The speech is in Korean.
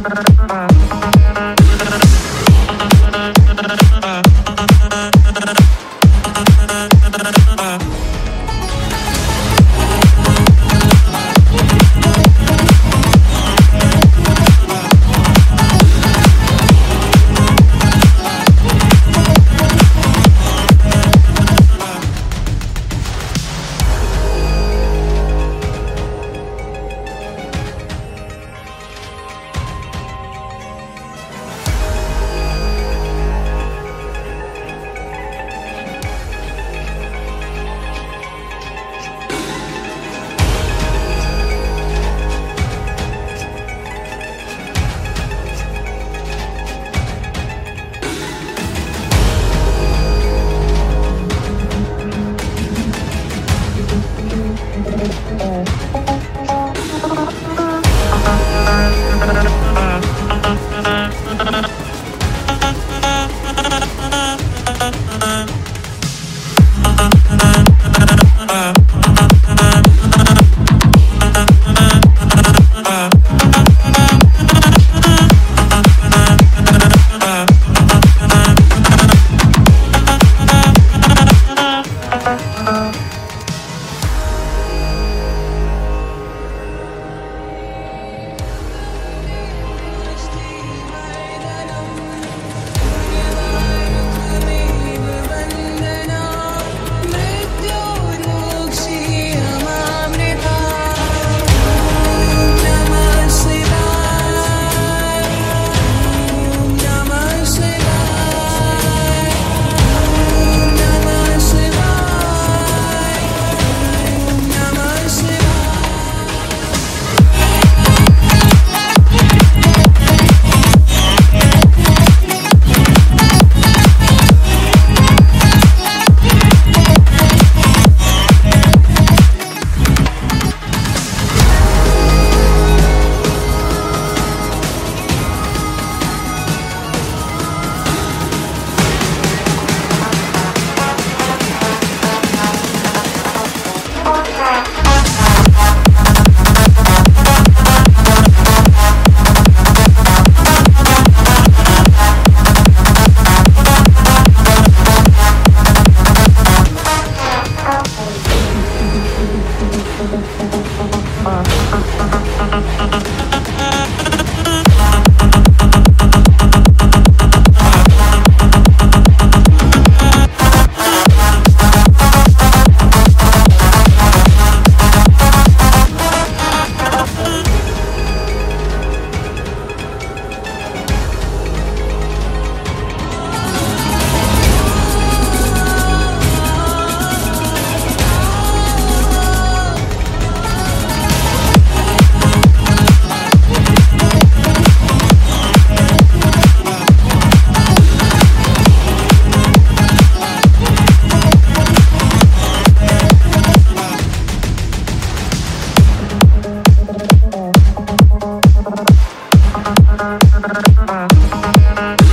you. 아. Gracias. Thank